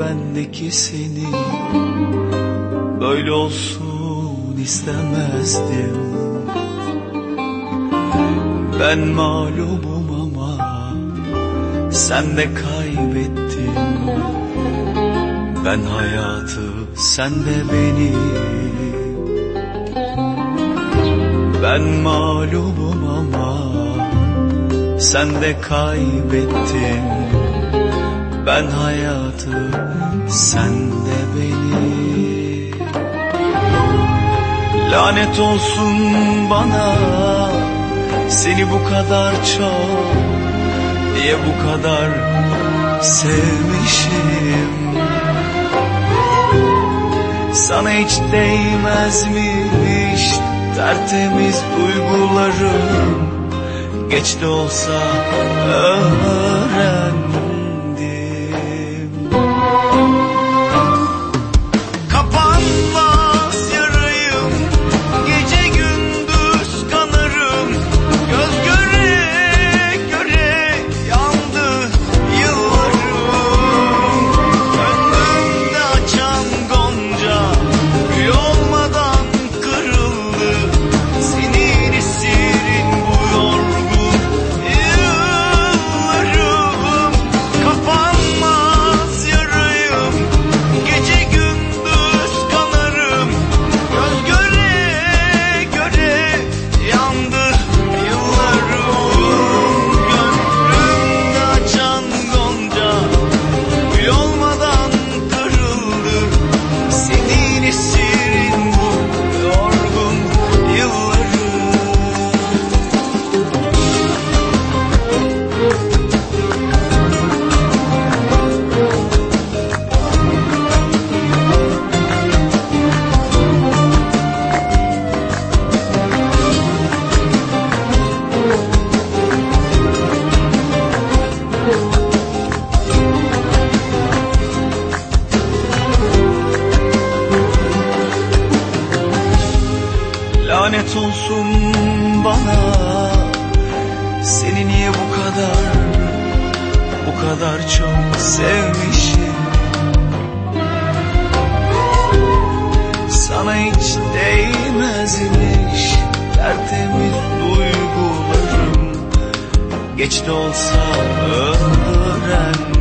bendeki seni. Böyle olsun istemezdim. Ben mağlubum ama sen de kaybettin. Ben hayatı sen de beni. Ben mağlubum ama sen de kaybettin Ben hayatı sen de beni. Lanet olsun bana Seni bu kadar çok Diye bu kadar sevmişim. Sana hiç değmezmiş Tertemiz duygularım? Geç de olsa öğrendim Lanet olsun bana. Seni niye bu kadar Bu kadar çok sevmişim? Sana hiç değmezmiş Tertemiz duygularım. Geç de olsa 人。